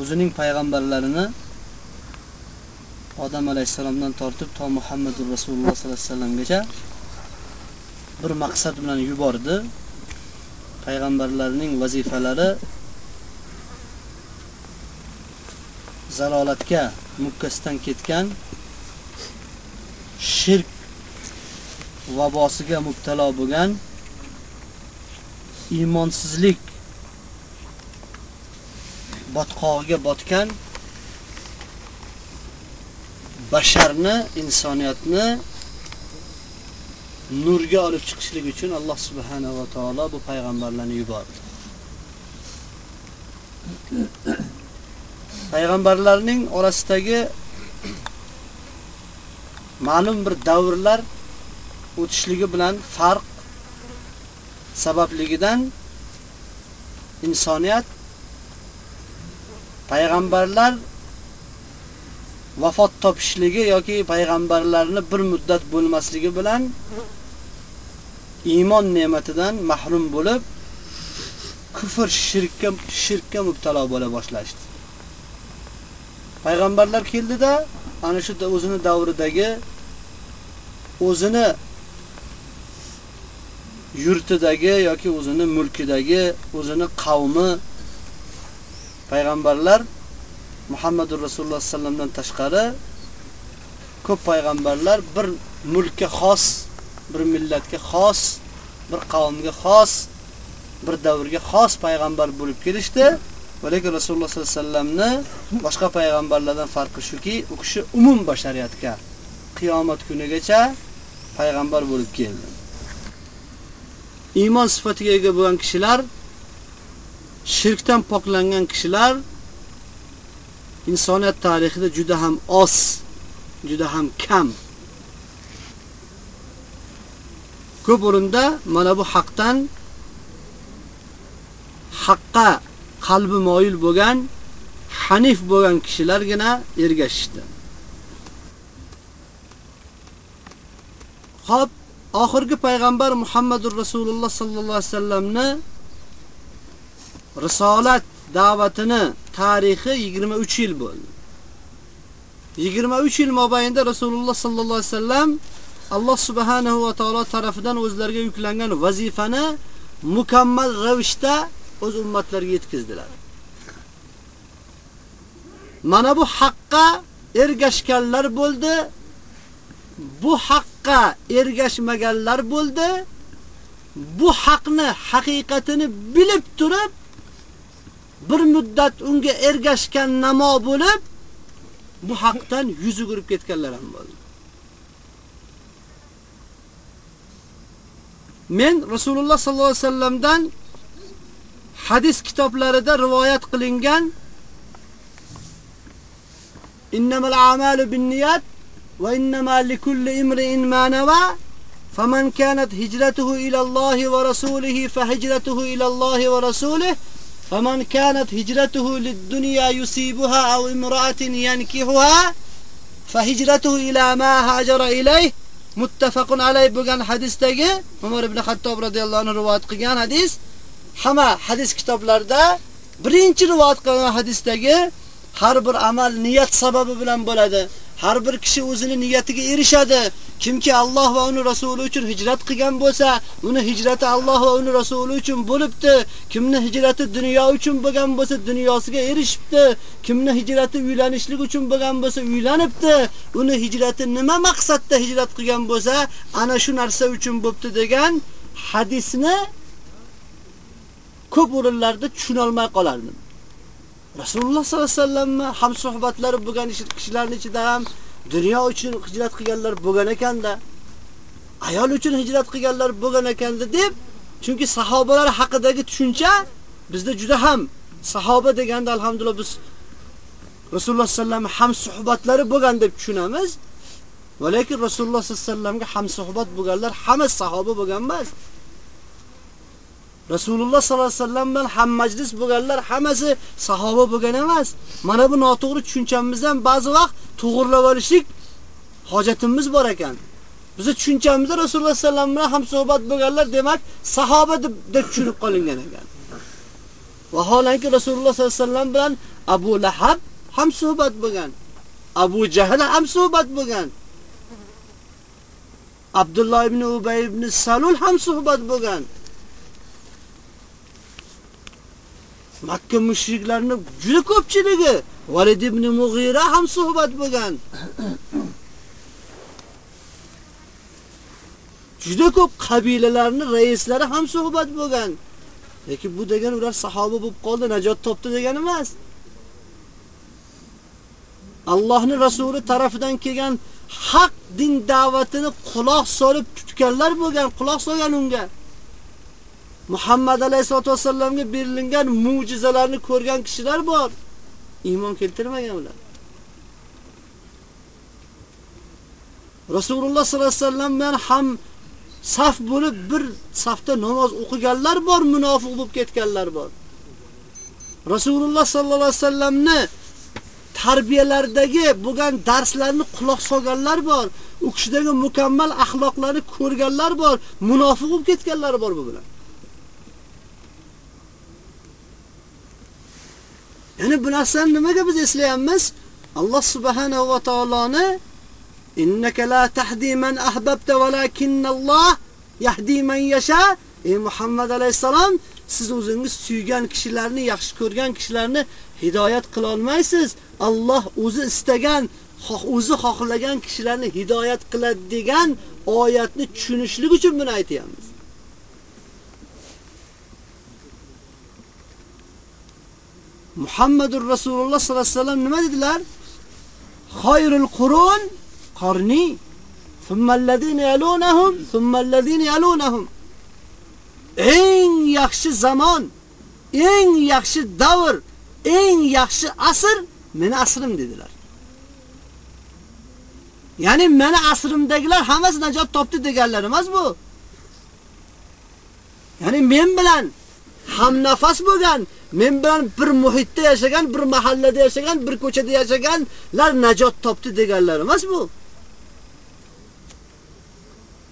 o'zining payg'ambarlarini Odam alayhisalomdan tortib to Muhammadur Rasululloh sollallohu alayhi vasallamgacha bir maqsad bilan yubordi. Payg'ambarlarning vazifalari zalolatga mukkasidan ketgan shirk vabosiga mubtalo bo'lgan iymonsizlik botqog'iga botgan basharni, insoniyatni nurga olib chiqishlik uchun Alloh subhanahu va taolo bu payg'ambarlarni yubordi. Payg'ambarlarning orasidagi ma'lum bir davrlar o'tishligi bilan farq sababligidan insoniyat payg'ambarlar vafot topishligi yoki payg'ambarlarni bir muddat bo'lmasligi bilan iymon ne'matidan mahrum bo'lib kufr, shirkka shirkka mubtalo bo'la boshlashdi. Payg'ambarlar keldida ana shu o'zini davridagi o'zini yurtidagi yoki o'zini mulkidagi, o'zini qavmi payg'ambarlar Muhammadur Rasululloh sallamdan tashqari ko'p payg'ambarlar bir mulkka xos, bir millatga xos, bir qavmga xos, bir davrga xos payg'ambar bo'lib kelishdi. Lekin Rasululloh sallallohu alayhi vasallamni boshqa payg'ambarlardan farqi shuki, u kishi umum bashariyatga qiyomat kunigacha payg'ambar bo'lib keldi. Iymon sifatiga ega bo'lgan kishilar shirkdan poklangan kishilar insoniyat tarixida juda ham oz, juda ham kam. Ko'p o'rinda mana bu haqdan haqqa qalbi moyil bo'lgan, hanif bo'lgan kishilargina ergashishdi. Xo'p, oxirgi payg'ambar Muhammadur Rasululloh sallallohu alayhi vasallamni risolat da'vatini tarixi 23 yil bo'ldi. 23 yil mobaynida Rasululloh sallallohu alayhi vasallam Alloh subhanahu va taolo tarafidan o'zlariga yuklangan vazifani mukammal ravishda o'z ummatlariga yetkazdilar. Mana bu haqqa ergashganlar bo'ldi. Bu haqqa ergashmaganlar bo'ldi. Bu haqni haqiqatini bilib turib bir muddat unga ergashgan namo bo'lib bu haqdan yuz o'girib ketganlar ham bo'ldi. Men Rasululloh sallallohu alayhi vasallamdan hadis kitoblarida rivoyat qilingan innamal a'malu binniyat va innamal likulli imrin ma nawa faman kanat hijratuhu ila Allohi va rasulihi fa hijratuhu ila Allohi va rasulihi فمن كانت هجرته للدنيا يصيبها أو امرأة ينكحها فهجرته إلى ما هاجر إليه muttafaqun alayh bo'lgan hadisdagi Umar ibn Xattob radhiyallohu anhu rivoyat qilgan hadis hamma hadis kitoblarida birinchi rivoyat qilingan hadisdagi har bir amal niyat sababi bilan bo'ladi. Har bir kishi o'zini niyatiga erishadi. Kimki Alloh va uning rasuli uchun hijrat qilgan bo'lsa, uni hijrati Alloh va uning rasuli uchun bo'libdi. Kimni hijrati dunyo uchun bo'lgan bo'lsa, dunyosiga erishibdi. Kimni hijrati uylanishlik uchun bo'lgan bo'lsa, uylanibdi. Uni hijrati nima maqsadda hijrat qilgan bo'lsa, ana shu narsa uchun bo'pti degan hadisni ko'p o'rinlarda tushuna olmay qolardim. Rasululloh sollallohu alayhi vasallamni ham suhbatlari bo'lgan kishilarning ichida ham dunyo uchun hijrat qilganlar bo'lgan ekanda, ayol uchun hijrat qilganlar bo'lgan ekanda deb, chunki sahobalar haqidagi tushuncha bizda juda ham sahoba deganda alhamdulillah biz Rasululloh sallam ham suhbatlari bo'lgan deb tushunamiz. Lekin Rasululloh sallallohu alayhi vasallamga ham suhbat bo'lganlar hamma sahoba bo'lgan emas. Rasululloh sallallohu alayhi vasallam bilan ham majlis bo'lganlar hammasi sahoba bo'lgan emas. Mana bu noto'g'ri tushunchamizdan ba'zi vaqt to'g'irlab olishlik hojatimiz bor ekan. Biz tushunchamizda Rasululloh sallallohu alayhi vasallam bilan ham suhbat bo'lganlar demak sahoba deb, deb tushunib qolingan ekan. Vaholanki Rasululloh sallallohu alayhi vasallam bilan Abu Lahab ham suhbat bo'lgan. Abu Jahl ham suhbat bo'lgan. Abdulloh ibn Ubay ibn Salul ham suhbat bo'lgan. Makka mushriklarining juda ko'pchiligi Valid ibn Mughira ham suhbat bo'lgan. Juda ko'p qabilalarning raislari ham suhbat bo'lgan. Lekin bu degan ular sahoba bo'lib qoldi, najot topdi degani emas. Allohning rasuli tarafidan kelgan haq din da'vatini quloq solib tutganlar bo'lgan, quloq solgan unga. Muhammad alayhisolatu vasallamga berilgan mucizalarni ko'rgan kishilar bor. Iymon keltirmagan ular. Rasululloh sollallohu alayhi vasallam bilan ham saf bo'lib bir safda namoz o'qiganlar bor, munofiq bo'lib ketganlar bor. Rasululloh sollallohu alayhi vasallamni tarbiyalardagi bo'lgan darslarni quloq solganlar bor. U kishidagi mukammal axloqlarni ko'rganlar bor, munofiq bo'lib ketganlar bor bu bilan. Ya'ni bu narsani nimaga biz eslayapmiz? Alloh subhanahu va taoloni innaka la tahdi man ahbabta walakinnalloh yahdi man yasha. Ey Muhammad alayhisalom, siz o'zingiz suygan kishilarni, yaxshi ko'rgan kishilarni hidoyat qila olmaysiz. Alloh o'zi istagan, o'zi xohlagan kishilarni hidoyat qiladi degan oyatni tushunishlik uchun buni aytayapmiz. Muhammadur Rasululloh sallallohu alayhi vasallam nima dedilar? Xoyrul qurun qarni, thumma alladhina yalunahum, thumma alladhina yalunahum. Eng yaxshi zamon, eng yaxshi davr, eng yaxshi asr meni asrim dedilar. Ya'ni meni asrimdagilar hammasi najot topdi deganlar emas bu. Ya'ni men bilan ham nafas bo'lgan, men bilan bir muhitda yashagan, bir mahallada yashagan, bir ko'chada yashaganlar najot topdi deganlar emas bu.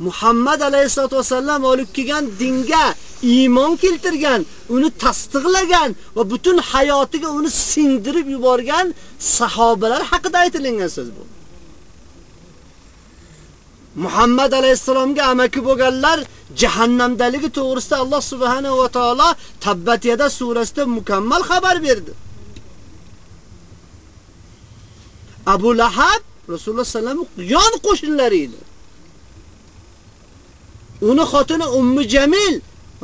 Muhammad alayhisolatu vasallam olib kelgan dinga iymon keltirgan, uni tasdiqlagan va butun hayotiga uni singdirib yuborgan sahobalar haqida aytilgan so'z bu. Muhammad alayhisalomga amaki bo'lganlar jahannamdaligi to'g'risida Alloh subhanahu va taolo Tabbatiyada surasida mukammal xabar berdi. Abu Lahab Rasululloh sallallohu alayhi yon qo'shinlari edi. Uni xotini Ummu Jamil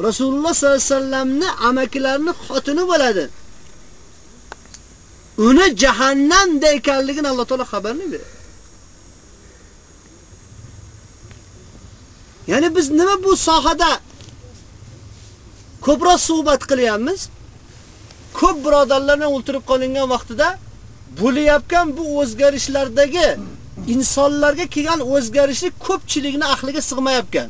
Rasululloh sallallohu alayhi vasallamni amakilarining xotini bo'ladi. Uni jahannamda ekanligini Alloh taolo xabarni berdi. Ya'ni biz nima bu sohada ko'proq suhbat qilyapmiz? Ko'p birodarlardan o'ltirib qolingan vaqtida bo'layotgan bu o'zgarishlardagi insonlarga kelgan o'zgarishlik ko'pchilikni aqliga sig'mayotgan.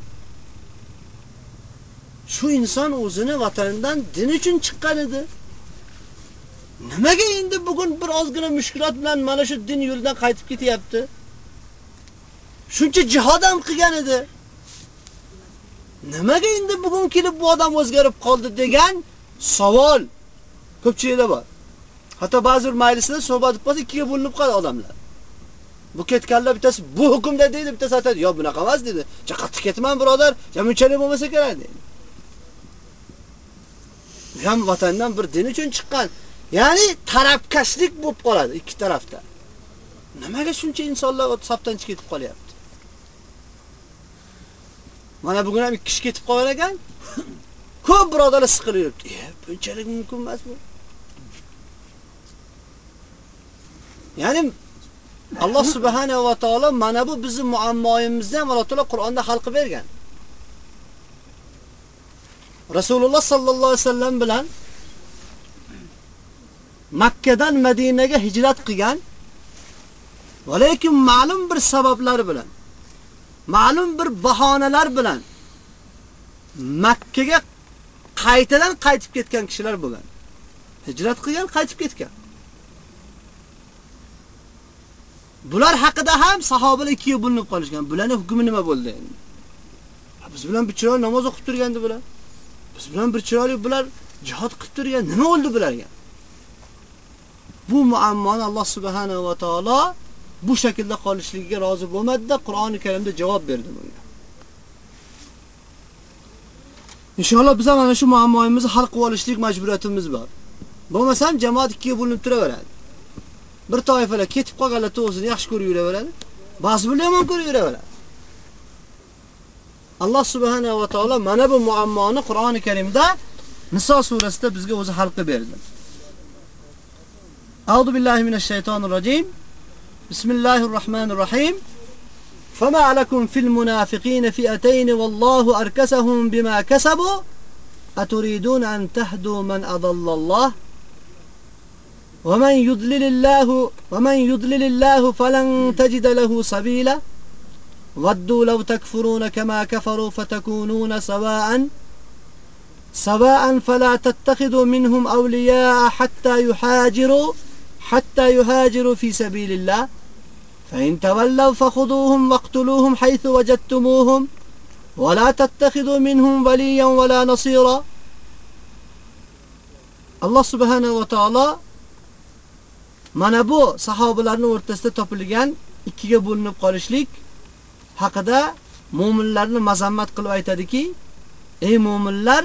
Shu inson o'zini vatanidan din uchun chiqqan edi. Nimaga endi bugun bir ozgina mushkulat bilan mana shu din yo'lidan qaytib ketyapti? Shuncha jihod ham qilgan edi. Nimaga endi bugun kelib bu odam o'zgarib qoldi degan savol ko'pchilikda bor. Hatto ba'zi bir majlisda suhbat qilib qolsa ikkiga bo'linib qoladi odamlar. Bu ketganlar bittasi bu hukmda deydi, bittasi aytadi, "Yo, bunaqa emas" dedi. "Ja qattiq ketman, birodar, ja munchalik bo'lmasa kerak" dedi. Bu ham vatandan bir din uchun chiqqan. Ya'ni tarafkashlik bo'lib qoladi ikki tarafda. Nimaga shuncha insonlar safdan chiqib ketib qolyapti? Mana bugun ham ikki kishi ketib qolgan ekan. Ko'p birodarlar siqilib yuribdi. E, bunchalik mumkin emas bu. Ya'ni Alloh subhanahu va taolo mana bu bizning muammoyimizni ham Alloh taolo Qur'onda hal qilib bergan. Rasululloh sallallohu alayhi vasallam bilan Makkadan Madinaga hijrat qilgan va lekin ma'lum bir sabablar bilan ma'lum bir bahonalar bilan Makkaga qaytadan qaytib ketgan kishilar bo'lgan. Hijrat qilgan, qaytib ketgan. Bular haqida ham sahobalar ikkiga bo'linib qolishgan. Bularning hukmi nima bo'ldi endi? Biz bilan bir chiroyli namoz o'qib turgandi bular. Biz bilan bir chiroyli bular jihad qilib turgan. Nima bo'ldi bularga? Bu muammoni Alloh subhanahu va taolo bu shaklda qolishligiga rozi bo'lmadi-da, Qur'oni Karimda javob berdi bunga. Inshaalloh biz ham mana shu muammoimizni hal qilib olishlik majburiyatimiz bor. Bo'lmasam jamoat ikkiga bo'linib turaveradi. Bir toifalar ketib qolganlar to'g'risini yaxshi ko'rib yuraveradi. Ba'zi birlar yomon ko'rib yuraveradi. Alloh subhanahu va taolo mana bu muammoni Qur'oni Karimda Niso surasida bizga o'zi hal qilib berdi. A'udhu billahi minash shaytonir rojim. Bismillahir rohmanir rohim. فما لكم في المنافقين فئتين والله أركسهم بما كسبوا. أتريدون أن تهدوا من أضل الله؟ ومن يضلل الله ومن يضلل الله فلن تجد له سبيلا. ودوا لو تكفرون كما كفروا فتكونون سواء سواء فلا تتخذوا منهم أولياء حتى يحاجروا حتى يهاجروا في سبيل الله. فإن تولوا فخذوهم واقتلوهم حيث وجدتموهم ولا تتخذوا منهم وليا ولا نصيرا الله سبحانه وتعالى mana bu sahobalarning o'rtasida topilgan ikkiga bo'linib qolishlik haqida mu'minlarni mazammat qilib aytadiki, ey mu'minlar,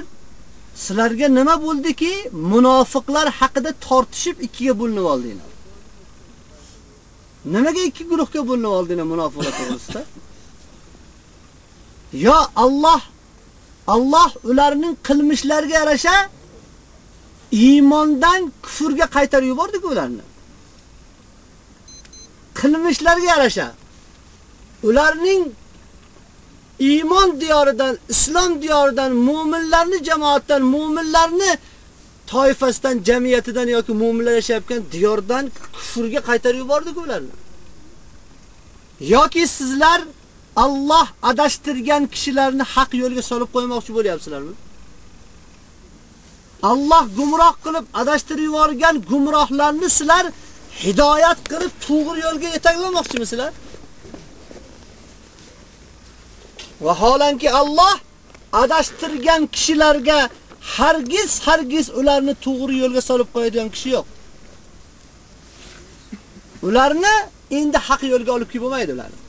sizlarga nima bo'ldiki, munofiqlar haqida tortishib ikkiga bo'linib oldinglar? Nimaga ikki guruhga bo'linib oldinglar munofiqlar to'g'risida? Yo Alloh Alloh ularning qilmishlariga yarasha iymondan kufrga qaytarib yubordi-ku ularni. qilmishlariga yarasha ularning iymon diyoridan, islom diyoridan, mu'minlarni jamoatdan, mu'minlarni toifasidan, jamiyatidan yoki mu'minlar yashayotgan diyordan kufrga qaytarib yubordi-ku ularni. Yoki sizlar Alloh adashtirgan kishilarni haq yo'lga solib qo'ymoqchi bo'lyapsizlarmi? Alloh gumroh qilib adashtirib yuborgan gumrohlarni sizlar hidoyat qilib to'g'ri yo'lga yetaklamoqchimisizlar? Vaholanki Alloh adashtirgan kishilarga hargiz hargiz ularni to'g'ri yo'lga solib qo'yadigan kishi yo'q. Ularni endi haq yo'lga olib kelib bo'lmaydi ularni.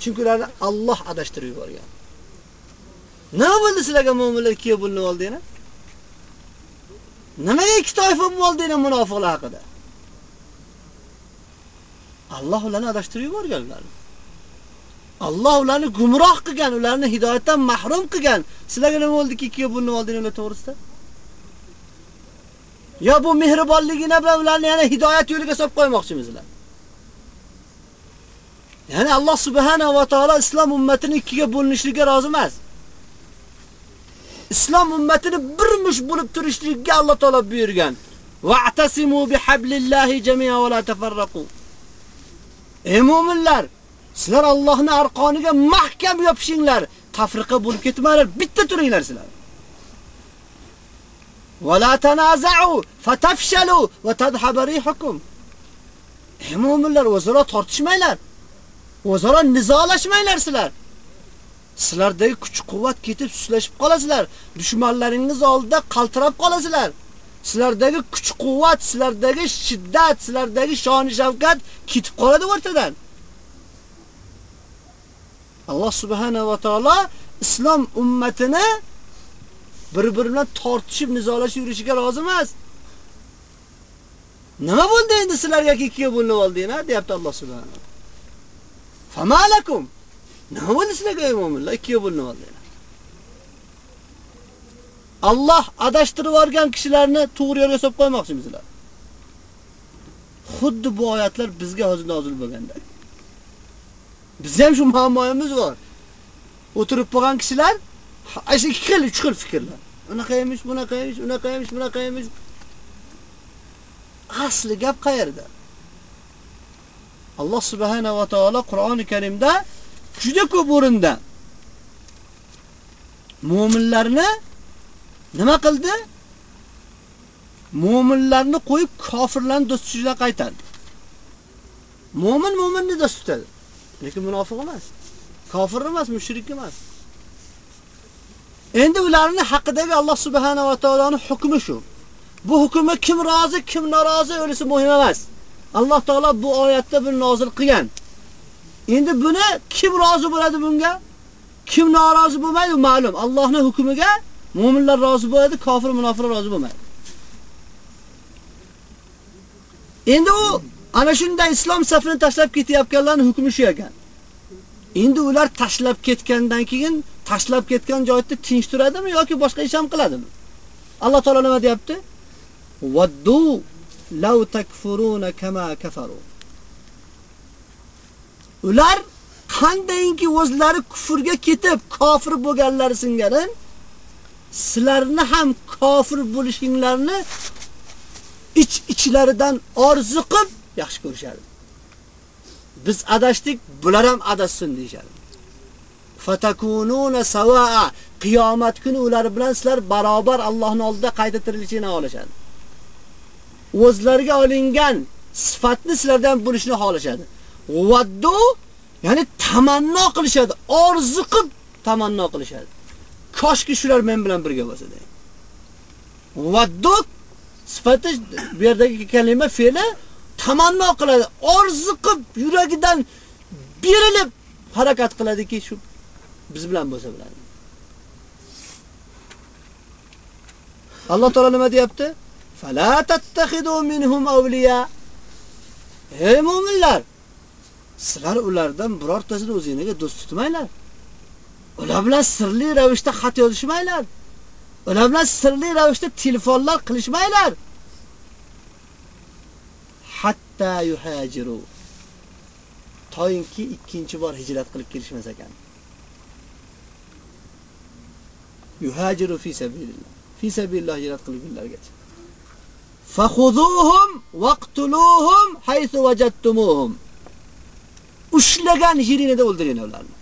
Chunki ularni Alloh adashtirib yuborgan. Nima bo'ldi sizlarga mu'minlar ikkiga bo'linib oldinglar? Nimaga ikki toifa bo'lib oldinglar munofiqlar haqida? Alloh ularni adashtirib yuborganlar. Alloh ularni gumroh qilgan, ularni hidoyatdan mahrum qilgan. Sizlarga nima bo'ldiki ikkiga bo'linib oldinglar ular to'g'risida? Yo bu mehribonligina bilan ularni yana hidoyat yo'liga solib qo'ymoqchimizlar. Ya'ni Alloh subhanahu va taolo islom ummatini ikkiga bo'linishligiga rozi emas. Islom ummatini bir mush bo'lib turishligiga Alloh taolo buyurgan. Va'tasimu bihablillahi jami'an va la tafarraqu. Ey mu'minlar, sizlar Allohning arqoniga mahkam yopishinglar, tafriqa bo'lib ketmanglar, bitta turinglar sizlar. Va la tanaza'u fatafshalu va tadhhab rihukum. Ey mu'minlar, o'zaro tortishmanglar. O'zaro nizolashmanglar sizlar. Sizlardagi kuch-quvvat ketib suslashib qolasizlar. Dushmanlaringiz oldida qaltirab qolasizlar. Sizlardagi kuch-quvvat, sizlardagi shiddat, sizlardagi shon shavkat ketib qoladi o'rtadan. Alloh subhanahu va taolo islom ummatini bir-biri bilan tortishib, nizolashib yurishiga rozi emas. Nima bo'ldi endi sizlarga ikkiga bo'linib oldinglar, deyapti Alloh subhanahu. Famalakum. Nima bo'ldi sizlarga ey mu'minlar, ikkiga bo'linib oldinglar? Alloh adashtirib yuborgan kishilarni to'g'ri yo'lga solib qo'ymoqchimizlar. Xuddi bu oyatlar bizga hozir nozil bo'lganda. Bizda ham shu muammoyimiz bor. O'tirib qolgan kishilar aysi ikki xil, uch xil fikrlar. Unaqa emish, bunaqa emish, unaqa emish, bunaqa emish. Asli gap qayerda? Alloh subhanahu va taolo Qur'oni Karimda juda ko'p o'rinda mu'minlarni nima qildi? Mu'minlarni qo'yib kofirlarni do'st tutishga qaytardi. Mu'min mu'minni do'st tutadi. Lekin munofiq emas. Kofir emas, mushrik emas. Endi ularni haqidagi Alloh subhanahu va taoloning hukmi shu. Bu hukmi kim rozi, kim norozi o'lisi muhim emas. Alloh taolo bu oyatda buni nozil qilgan. Endi buni kim rozi bo'ladi bunga? Kim norozi bo'lmaydi, ma'lum. Allohning hukmiga mu'minlar rozi bo'ladi, kofir munofiqlar rozi bo'lmaydi. Endi u ana shunday islom safini tashlab ketayotganlarning hukmi shu ekan. Endi ular tashlab ketgandan keyin tashlab ketgan joyda tinch turadimi yoki boshqa ish ham qiladimi? Alloh taolo nima deyapti? Waddu law takfuruna kama kafaru. Ular qandayki o'zlari kufrga ketib kofir bo'lganlari singari sizlarni ham kofir bo'lishinglarni ich ichlaridan orzu qilib yaxshi ko'rishadi. Biz adashdik, bular ham adashsin deyshadi. Fatakununa sawaa qiyomat kuni ular bilan sizlar barobar Allohning oldida qayta tirilishini xohlashadi. O'zlariga olingan sifatni sizlardan bo'lishni xohlashadi. Vaddu ya'ni tamanno qilishadi, orzu qilib tamanno qilishadi. Koshki shular men bilan birga bo'lsa deydi. Vaddu sifati bu yerdagi kalima fe'li tamanno qiladi, orzu qilib yuragidan berilib harakat qiladiki, shu biz bilan bo'lsa biladi. Alloh taolo nima deyapti? Fala tattakhidu minhum awliya. Ey mu'minlar, sizlar ulardan birortasini o'zingizga do'st tutmanglar. Ular bilan sirli ravishda xat yozishmanglar. Ular bilan sirli ravishda telefonlar qilishmanglar. Hatta yuhajiru. Toyinki ikkinchi bor hijrat qilib kelishmas ekan. Yuhajiru fi sabilillah. Fi sabilillah hijrat qilib kelganlargacha. Fakhuzuhum waqtuluhum haythu wajadtumuhum. Ushlagan yeringizda o'ldiring ularni.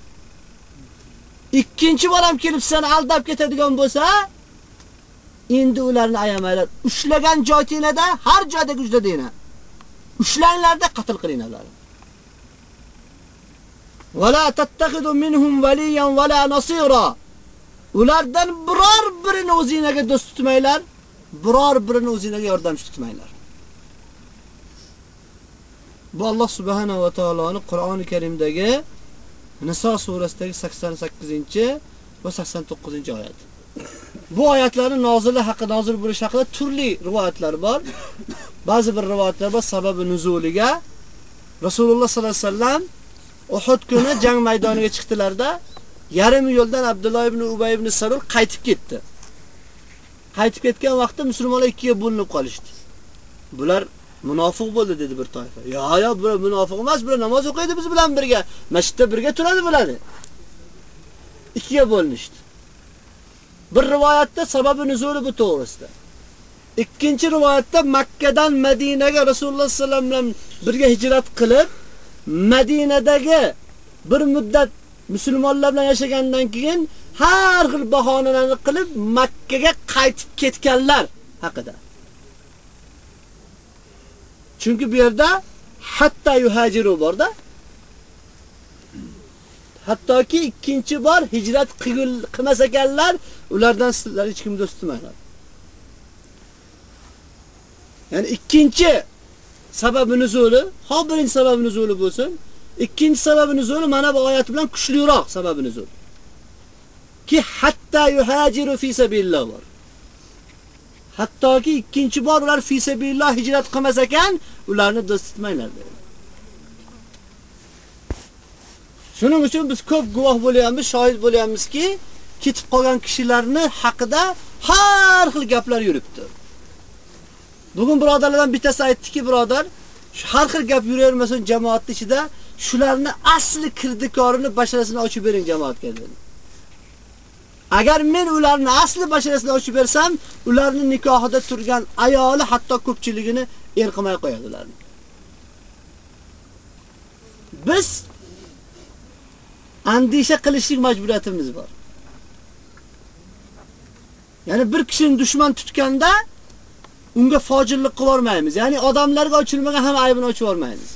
Ikkinchi bor ham kelib seni aldab ketadigan bo'lsa, endi ularni ayamaylar. Ushlagan joyingizda har joyda ushladinglar. Ushlanglarda qatl qilinglar ularni. Wala tattakhidu minhum waliyan wala nasira. Ulardan biror birini o'zingizga do'st tutmanglar, biror birini o'zingizga yordamchi tutmanglar. Bu Alloh subhanahu va taoloning Qur'oni Karimdagi Niso surasidagi 88 va 89 oyat. Bu oyatlarning nozili haqida, nozil bo'lish haqida turli rivoyatlar bor. Ba'zi bir rivoyatlarda sababi nuzuliga Rasululloh sollallohu alayhi vasallam Uhud kuni jang maydoniga chiqdilarda, yarim yo'ldan Abdulloh ibn Ubay ibn Salul qaytib ketdi. Qaytib ketgan vaqtda musulmonlar ikkiga bo'linib qolishdi. Bular munofiq bo'ldi dedi bir toifa. Yo, yo, bular munofiq emas, bular namoz o'qiydi biz bilan birga, masjidda birga turadi bo'ladi. Ikkiga bo'linishdi. Bir rivoyatda sababi nuzuli bu to'g'risida. Ikkinchi rivoyatda Makkadan Madinaga Rasululloh sallallohu alayhi vasallam birga hijrat qilib, Madinadagi bir muddat musulmonlar bilan yashagandan keyin har xil bahonalarni qilib Makkaga qaytib ketganlar haqida. Chunki bu yerda hatta yuhajiru borda. Hattoki ikkinchi bor hijrat qilmas ekanlar, ulardan sizlar hech kim do'st tutmanglar. Ya'ni ikkinchi sababi nuzuli, ha birinchi sababi nuzuli bo'lsin, Ikkinchi sababi nuzul mana bu oyat bilan kuchliroq sababi nuzul. Ki hatta yuhajiru fi sabilillah. Hattoki ikkinchi bor ular fi sabilillah hijrat qilmas ekan, ularni do'st tutmanglar dedi. Shuning uchun biz ko'p guvoh bo'lyapmiz, shohid bo'lyapmizki, ketib qolgan kishilarni haqida har xil gaplar yuribdi. Bugun birodarlardan bittasi aytdiki, birodar, har xil gap yuravermasin jamoat ichida, shularni asli kirdikorini basharasini ochib bering jamoatga dedi. Agar men ularni asli basharasini ochib bersam, ularning nikohida turgan ayoli hatto ko'pchiligini er qilmay qo'yadi ularni. Biz andisha qilishlik majburiyatimiz bor. Ya'ni bir kishini dushman tutganda unga fojillik qilib yormaymiz. Ya'ni odamlarga ochilmagan ham aybini ochib yormaymiz.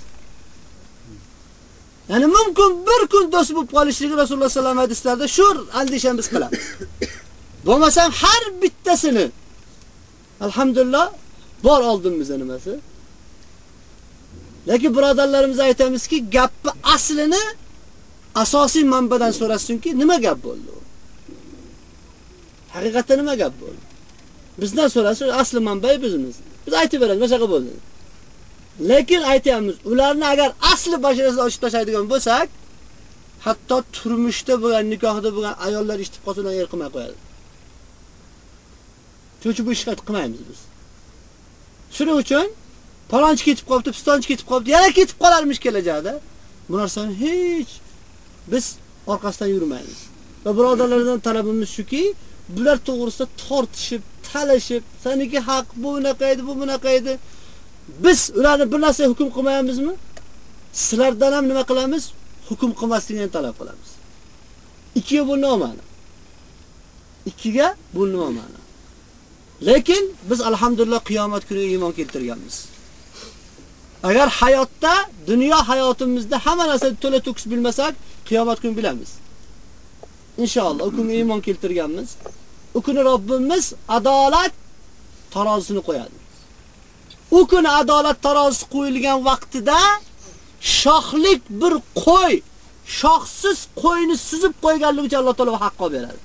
Ya'ni mumkin bir kun do'st bo'lib qolishligi Rasululloh sallallohu alayhi vasallam hadislarida shu andishani biz qilamiz. Bo'lmasam har bittasini alhamdulillah bor oldimizda nimasi? Lekin birodarlarimiz aytamizki, gapni aslini asosiy manbadan so'rasinki, nima gap bo'ldi? Haqiqatda nima gap bo'ldi? Bizdan so'rasa asli manbai bizimiz. Biz aytib beramiz, mana bo'ldi. Lekin aytamiz, ularni agar asli basharasini ochib tashlaydigan bo'lsak, hatto turmushda bo'lgan, nikohda bo'lgan ayollar eshitib qolsa yer qilmay qo'yadi. Shuning bu ishni qilmaymiz biz. Shuning uchun palonchi ketib qolibdi, pistonchi ketib qolibdi, yana ketib qolarmish kelajakda. Bu narsani hech biz orqasidan yurmaymiz. Va birodarlardan talabimiz shuki, bular to'g'risida tortishib, talashib, seniki haq bu bunaqa edi, bu bunaqa edi. Biz ularni bir narsa hukm qilmayamizmi? Sizlardan ham nima qilamiz? Hukm qilmasligini talab qilamiz. Ikkiga bo'linmayman. Ikkiga bo'linmayman. Lekin biz alhamdulillah qiyomat kuniga iymon keltirganmiz. Agar hayotda, dunyo hayotimizda hamma narsa to'la to'kis bilmasak, qiyomat kuni bilamiz. Inshaalloh u kunga iymon keltirganmiz. U kuni Robbimiz adolat tarozisini qo'yadi. U kuni adolat tarozisi qo'yilgan vaqtida shohlik bir qo'y, shohsiz qo'yni suzib qo'yganligi uchun Alloh taolo haqqo beradi.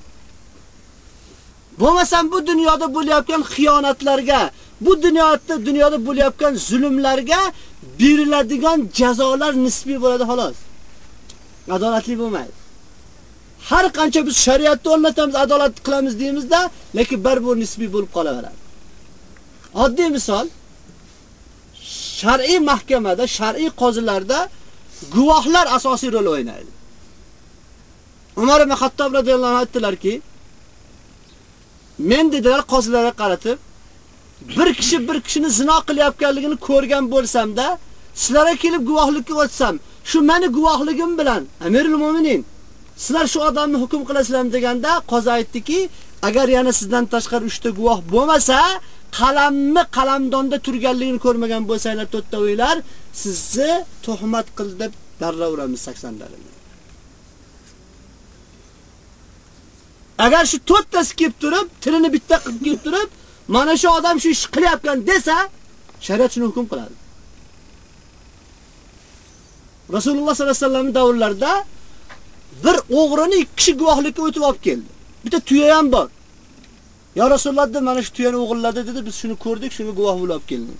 Bo'lmasam bu dunyoda bo'layotgan xiyonatlarga, bu dunyoda dunyoda bo'layotgan zulmlarga beriladigan jazolar nisbiy bo'ladi xolos. Adolatli bo'lmaydi. Har qancha biz shariatni o'rnatamiz, adolat qilamiz deymizda, lekin baribir nisbiy bo'lib qolaveradi. Oddiy misol, shar'iy mahkamada, shar'iy qozilarda guvohlar asosiy rol o'ynaydi. Umar ibn Xattob radhiyallohu anhu aytdilarki, men dedilar qozilarga qaratib, bir kishi bir kishini zino qilyotganligini ko'rgan bo'lsam-da, sizlarga kelib guvohlikka o'tsam, shu meni guvohligim bilan Amirul Mu'minin sizlar shu odamni hukm qilasizlar deganda qozi aytdiki, agar yana sizdan tashqari 3 ta guvoh bo'lmasa, qalamni qalamdonda turganligini ko'rmagan bo'lsanglar to'tta o'ylar, sizni tuhmat qildi deb darraveramiz 80 dalil. Agar shu to'ttasi kelib turib, tilini bitta qilib kelib turib, mana shu odam shu ish qilyapgan desa, shariat shuni hukm qiladi. Rasululloh sollallohu alayhi vasallam davrlarida bir o'g'rini ikki kishi guvohlikka o'tib olib keldi. Bitta tuya ham bor. Ya Rasululloh dedi, mana shu tuyani o'g'irladi dedi, biz shuni ko'rdik, shunga guvoh bo'lib keldik.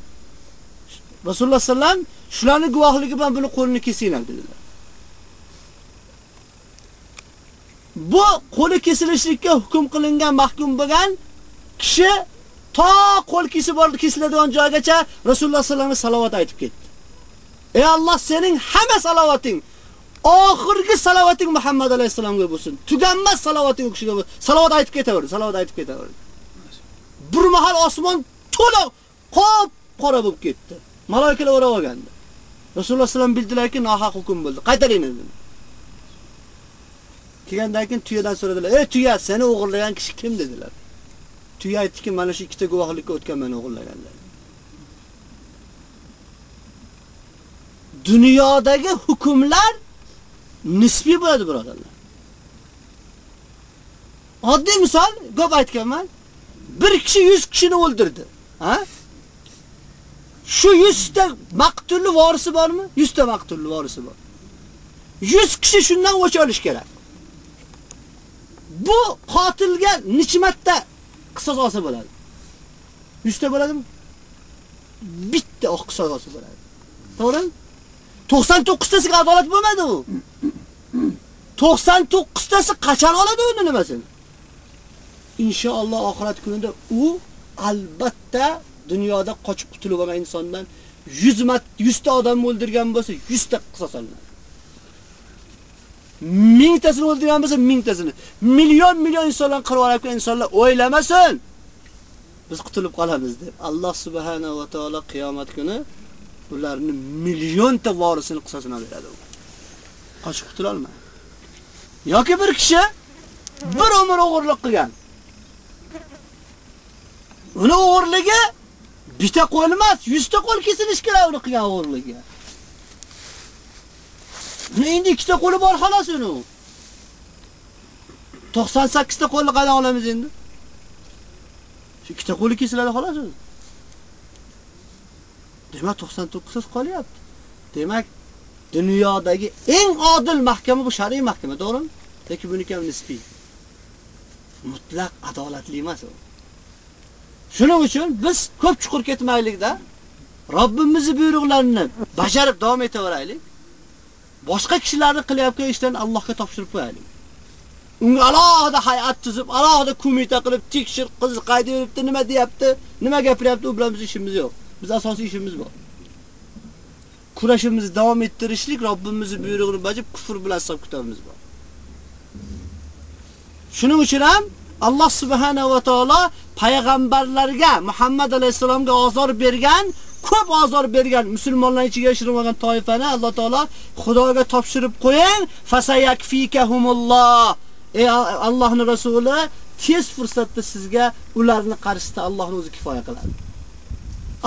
Rasululloh sallam shularning guvohligi bilan buni qo'lini kesinglar dedilar. Bu qo'li kesilishlikka hukm qilingan mahkum bo'lgan kishi to qo'l kesib oldi kesiladigan joygacha Rasululloh sallamga salovat aytib ketdi. Ey Alloh, sening hamma salovating oxirgi salovating Muhammad alayhisalomga bo'lsin. Tuganmas salovating u kishiga bo'lsin. Salovat aytib ketaver, salovat aytib ketaver. Bir mahal osmon to'la qop qora bo'lib ketdi. Malaikalar o'rab olgandi. Rasululloh sallam bildilarki, nohaq hukm bo'ldi. Qaytaring dedi. Kelgandan keyin tuyadan so'radilar. "Ey tuya, seni o'g'irlagan kishi kim?" dedilar. Tuya aytdiki, "Mana shu ikkita guvohlikka o'tgan meni o'g'irlaganlar." Dunyodagi hukmlar nisbiy bo'ladi, birodarlar. Oddiy misol, ko'p aytganman. Bir kishi 100 kishini o'ldirdi. Ha? Shu 100 ta maqtulli vorisi bormi? 100 ta maqtulli vorisi bor. 100 kishi shundan o'ch olish kerak. Bu qotilga necha marta qisos olsa bo'ladi? 100 ta bo'ladimi? Bitta o'q qisos olsa bo'ladi. To'g'rimi? 99 tasiga adolat bo'lmadi u. 99 tasi qachon oladi uni nimasini? Inshaalloh oxirat kunida u albatta dunyoda qochib qutulib olgan insondan 100 mat 100 ta odam o'ldirgan bo'lsa 100 ta qisos olinadi. mingtasini o'ldirgan bo'lsa mingtasini million million insonlar qirib olayotgan insonlar o'ylamasin biz qutulib qolamiz deb alloh subhanahu va taolo qiyomat kuni ularni millionta vorisini qisosini beradi qochib qutula olmaydi yoki bir kishi bir umr o'g'irlik qilgan uni o'g'irligi bitta qo'l emas 100 ta qo'l kesilish kerak uni qilgan o'g'irligi. Uni endi ikkita qo'li bor xolos uni. 98 ta qo'lni qayerdan olamiz endi? Shu ikkita qo'li kesiladi xolos. Demak 99 siz qolyapti. Demak dunyodagi eng odil mahkama bu shar'iy mahkama, to'g'rimi? Lekin buniki ham nisbiy. Mutlaq adolatli emas u. Shuning uchun biz ko'p chuqur ketmaylikda Robbimizning buyruqlarini bajarib davom etaveraylik. boshqa kishilarning qilayotgan ishlarni Allohga topshirib qo'yaylik. Unga alohida hay'at tuzib, alohida qo'mita qilib tekshir, qiz yuribdi, nima deyapti, nima gapiryapti, u bilan biz ishimiz yo'q. Biz asosiy ishimiz bor. Kurashimizni davom ettirishlik, Robbimizning buyrug'ini bajib kufr bilan hisob kitobimiz bor. Shuning uchun ham Alloh subhanahu va taolo payg'ambarlarga Muhammad alayhisalomga azor bergan ko'p azor bergan musulmonlar ichiga yashirmagan toifani Alloh taolo Xudoga topshirib qo'ying, fasayakfikahumulloh. Ey Allohning rasuli, tez fursatda sizga ularni qarshisida Allohning o'zi kifoya qiladi.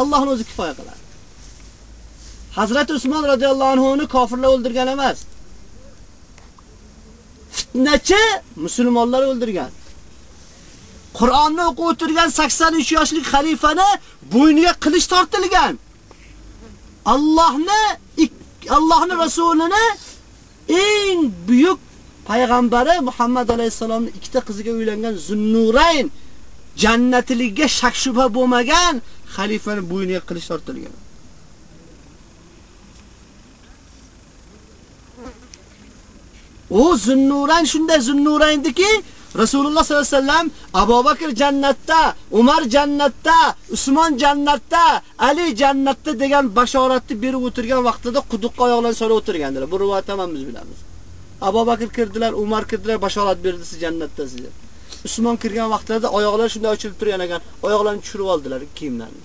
Allohning o'zi kifoya qiladi. Hazrat Usmon radhiyallohu anhu kofirlar o'ldirgan emas. Fitnachi musulmonlar o'ldirgan. Qur'onni o'qib o'tirgan 83 yoshlik xalifani bo'yniga qilich tortilgan. Allohni Allohning rasulini eng buyuk payg'ambari Muhammad alayhisolamning ikkita qiziga uylangan Zunnurayn jannatligiga shak shubha bo'lmagan xalifani bo'yniga qilich tortilgan. O Zunnurayn shunday Zunnurayndiki, Rasululloh sollallohu alayhi vasallam Abu Bakr jannatda, Umar jannatda, Usmon jannatda, Ali jannatda degan bashoratni berib o'tirgan vaqtida quduqqa oyoqlarini solib o'tirgandilar. Bu rivoyat ham biz bilamiz. Abu Bakr kirdilar, Umar kirdilar, bashorat berdi siz jannatdasiz deb. Usmon kirgan vaqtlarda oyoqlari shunday ochilib turgan ekan, oyoqlarini tushirib oldilar kiyimlarini.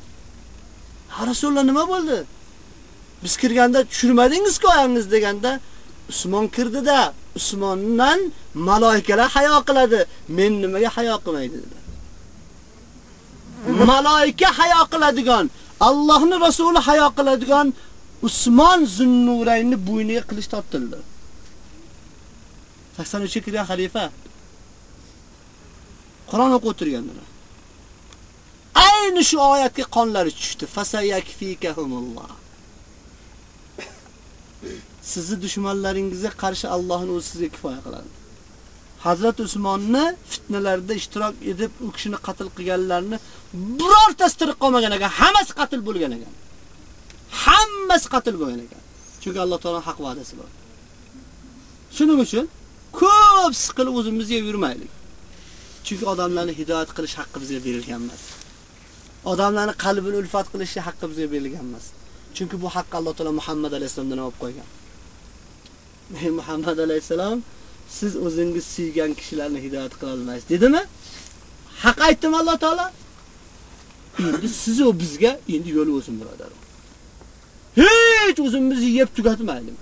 Ha Rasululloh nima bo'ldi? Biz kirganda tushirmadingiz-ku oyangiz deganda Usmon kirdida Usmondan maloyikalar hayo qiladi. Men nimaga hayo qilmaydi dedilar. Malaika hayo qiladigan, Allohning rasuli hayo qiladigan Usmon Zunnuraynni bo'yniga qilish tortildi. 83 kirgan xalifa Qur'on o'qib o'tirganlar. Ayni shu oyatga qonlari tushdi. Fasayakfikahumulloh. Sizni dushmanlaringizga qarshi Allohning o'zi sizga kifoya qiladi. Hazrat Usmonni fitnalarda ishtirok edib, u kishini qatl qilganlarni birortasi tirik qolmagan ekan, hammasi qatl bo'lgan ekan. Hammasi qatl bo'lgan ekan. Chunki Alloh taoloning haq va'dasi bor. Shuning uchun ko'p siqilib o'zimizga yurmaylik. Chunki odamlarni hidoyat qilish haqqi bizga berilgan emas. Odamlarni qalbini ulfat qilish haqqi bizga berilgan emas. Chunki bu haqq Alloh taolo Muhammad alayhisolamdan olib qo'ygan. Ey Muhammad alayhisalom, siz o'zingiz suygan kishilarni hidoyat qila olmaysiz, dedimi? Haq aytdim Alloh taolo. Endi siz o bizga endi yo'l o'zim birodar. Hech o'zimizni yeb tugatmaylik.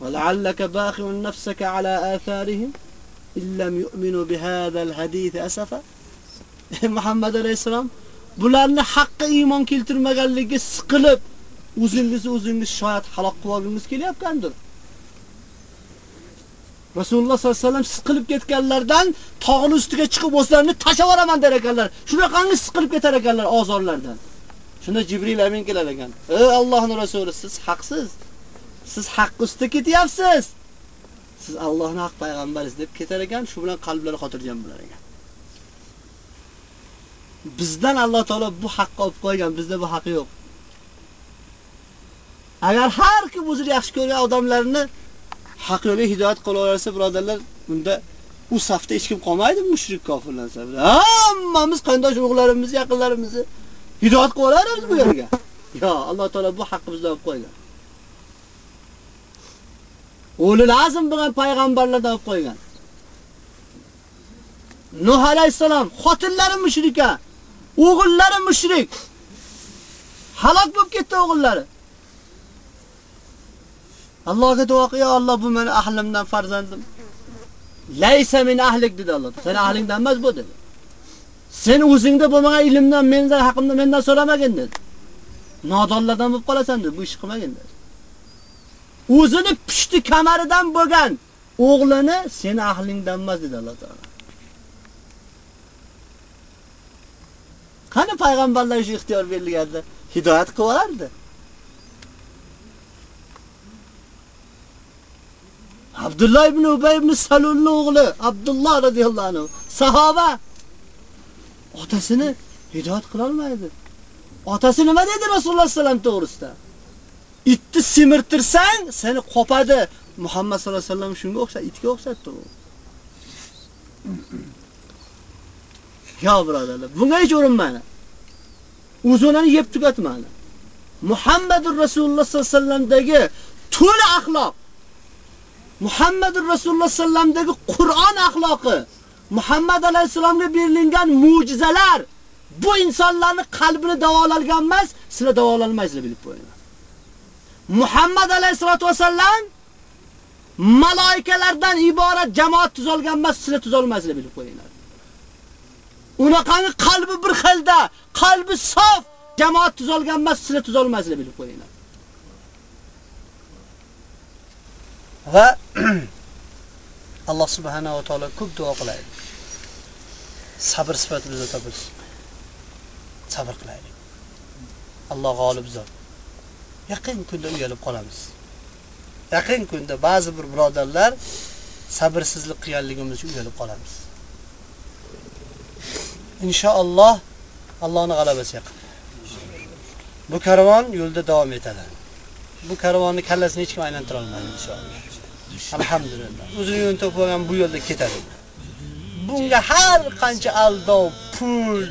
ولعلك باخع نفسك على آثارهم إن لم يؤمنوا بهذا الحديث أسفا Muhammad alayhisalom bularni haqqa iymon keltirmaganligi siqilib o'zingizni o'zingiz shoyat halok qilib olgingiz kelyapgandir. Rasululloh sollallohu alayhi vasallam siqilib ketganlardan tog'ning ustiga chiqib o'zlarini tashlab yuboraman der ekanlar. Shunaqangi siqilib ketar ekanlar ozorlardan. Shunda Jibril amin kelar ekan. Ey Allohning rasuli, siz haqsiz. siz haqq ustida ketyapsiz. Siz Allohning haq payg'ambarisiz" deb ketar ekan, shu bilan qalblari xotirjam bo'lar ekan. Bizdan Alloh taolo bu haqqi olib qo'ygan, bizda bu haq yo'q. Agar har kim o'zini yaxshi ko'rgan odamlarni haq yo'lga hidoyat qila olsa, birodarlar, bunda u safda hech kim qolmaydi mushrik kofirlar safida. Hammamiz qandosh urug'larimizni, yaqinlarimizni hidoyat qilaramiz bu yerga. Yo, Alloh taolo bu haqqimizni olib qo'ygan. Ulul azm bilan payg'ambarlardan olib qo'ygan. Nuh alayhisalom xotinlari mushrika, o'g'illari mushrik. Halok bo'lib ketdi o'g'illari. Allohga duo qilya, Alloh bu meni ahlimdan farzandim. Laysa min ahlik dedi Alloh. Sen ahlingdan emas bu dedi. Sen o'zingda bo'lmagan ilmdan, mendan haqimda mendan so'ramagin dedi. Nodonlardan bo'lib qolasan dedi, bu ish qilmagin dedi. O'zini pushti kamaridan bo'lgan o'g'lini sen ahlingdan emas dedi Alloh taolo. Qani payg'ambarlar shu ixtiyor berilganda hidoyat qilib olardi. Abdullah ibn Ubay ibn Salulning o'g'li Abdullah radhiyallohu anhu sahoba otasini hidoyat qila olmaydi. Otasi nima dedi Rasululloh sallam to'g'risida? Itni simirtirsang, seni qopadi. Muhammad sallallohu alayhi vasallam shunga o'xshab, itga o'xshatdi u. Yo birodarlar, bunga hech urinmanglar. Uzunani yeb tugatmanglar. Muhammadur Rasululloh sallallohu alayhi vasallamdagi to'la axloq Muhammadur Rasululloh sallamdagi Qur'on axloqi, Muhammad alayhisalomga berilgan mo'jizalar bu insonlarning qalbini davolalgan emas, sizlar davolalmaysizlar bilib qo'yinglar. Muhammad alayhisolatu vasallam malaikalardan iborat jamoat tuzolgan emas, sizlar tuzolmaysizlar bilib qo'yinglar. Unaqangi qalbi bir xilda, qalbi sof jamoat tuzolgan emas, sizlar tuzolmaysizlar bilib qo'yinglar. Va Alloh subhanahu va taolo ko'p duo qilaylik. Sabr sifati bizda topilsin. Sabr qilaylik. Alloh g'olib zot. Yaqin kunda uyalib qolamiz. Yaqin kunda ba'zi bir birodarlar sabrsizlik qilganligimizga uyalib qolamiz. Inshaalloh Allohning g'alabasi yaqin. Bu karvon yo'lda davom etadi. Bu karvonni kallasini hech kim aylantira olmaydi inshaalloh. Alhamdulillah. O'zini yo'lini topib olgan bu yo'lda ketadi. Bunga har qancha aldov, pul,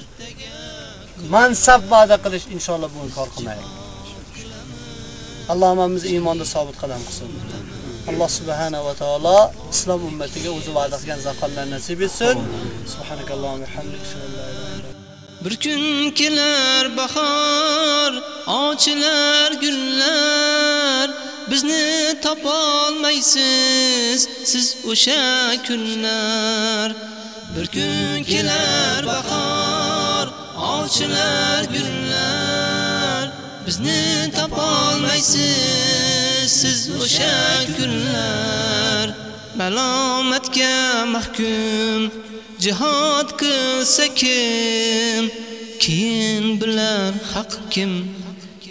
mansab va'da qilish inshaalloh bu inkor qilmaydi. Alloh hammamizni iymonda sobit qadam qilsin. Alloh subhanahu va taolo islom ummatiga o'zi va'da qilgan zafarlar nasib etsin. Subhanakallohumma hamdika Bir kun kelar bahor, ochilar gullar, bizni topolmaysiz siz o'sha kunlar. Bir kun kelar bahor, ochilar gullar, bizni topolmaysiz siz o'sha kunlar. Malomatga mahkum jihad qilsa kim keyin bilar haq kim